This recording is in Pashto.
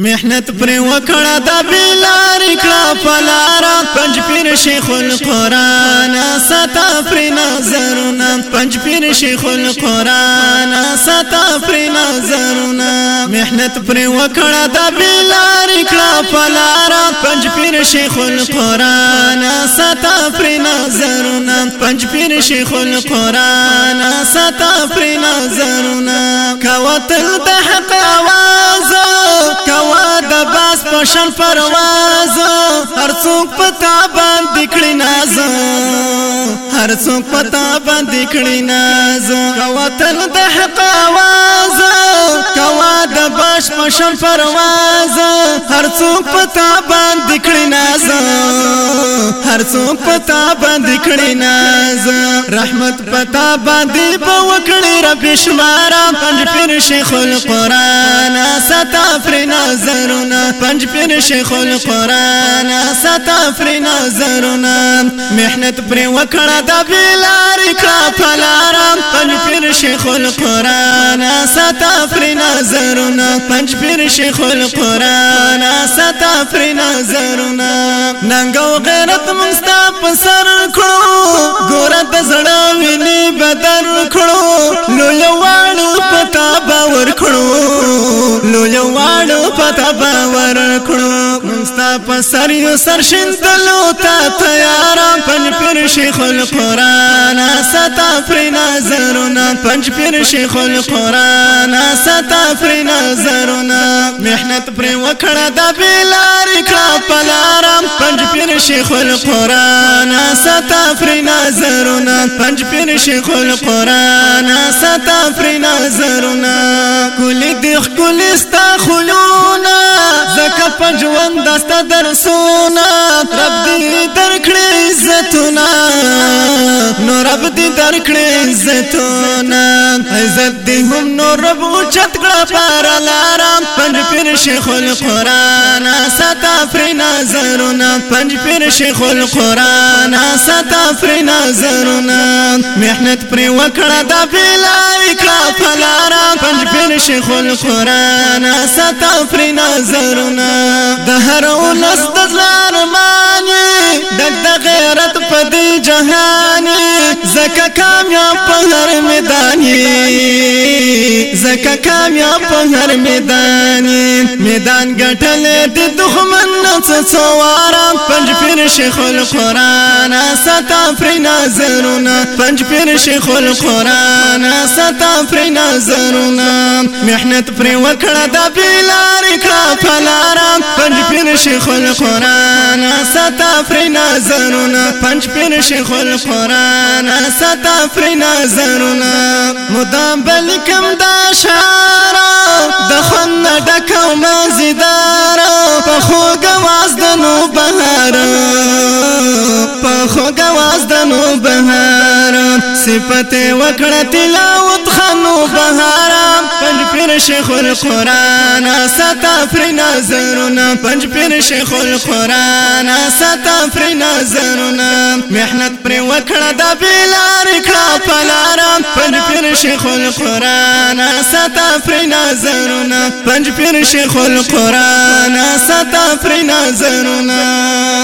محنت پر وکړه د بلار کړه پلار پنج پیر شیخ القران ستا پر نظرنا پنج پیر شیخ القران ستا پر نظرنا محنت پر وکړه د بلار کړه پلار پنج پیر شیخ القران ستا پر نظرنا پنج پیر شیخ القران ستا پر نظرنا کوتل د حق اواز شل پرواز هر څوک پتا باندې کړي ناز هر څوک پتا باندې کړي ناز کوتل د حق आवाज کش مشم پرواز هر څوک پتا باندې کړي ناز هر څوک پتا باندې کړي ناز رحمت پتا باندې په وکړي رب شمارا پنج پیر شیخ القران ستا فر نظرنا پنج پیر شیخ القران ستا فر نظرنا محنت پر وکړه د بلار کړه فلارم پنج پیر شیخ القران ستا فر نظرنا منجبیر شیخ القرآن ستا پری نظرنا ننگو غیرت منستا پسر کړو گورا تزڑا وینی بدر کړو لویوانو پتا باور کړو غواړو پتا باور کړو مستا پسر یو سر شندلو تا تیار پنج پیر شیخ القران ستا پر نظرنا پنج پیر شیخ القران ستا پر نظرنا محنت پر وکړه د بلار کړه پیر شیخ القرآن ستا فری نظرنا پنج پیر شیخ القرآن ستا فری نظرنا کلی دیخ کلی ستا خلوق راکا پنجوان دستا درسونا رب دی درکڑی عزتونا نو رب دی درکڑی عزتونا عزت دی هم نو رب اوچت کڑا پارا لارا پنج پیر شیخ القرآن ستا فری نظرونا پنج پیر شیخ القرآن ستا فری نظرونا محنت پری وکڑا دا بیلائی کڑا پلارا پنج پیر شیخ القرآن ستا فری نظرونا ډګرونه د هر ولس د ارمان ډک د غیرت په دې جهان زکه کامیاب په هر میدان زکه کامیاب په هر میدان میدان گټل د دښمن نڅ څوارا پنج پیر شیخ القرآن ستا پر نظرونه پنج پیر شیخ القرآن ستا پر نظرونه محنت پر وکړه د بلار کړه فلارا پنج پیر شیخ القرآن ستا پر نظرونه پنج پیر شیخ القرآن ستا پر نظرونه مدام بلکم دا شارا نازدار په خوګه واز د نو بهار په خوګه واز د نو بهار صفته وکړه تلاوت خنو بهار پنج پیر شیخ القران ستا پر نظرنا پنج پیر شیخ القران ستا پر نظرنا محنت پر وکړه د بلار کړه پلارا پنج پیر شیخ القرآن ستا پری نظرنا پنج پیر شیخ القرآن ستا پری نظرنا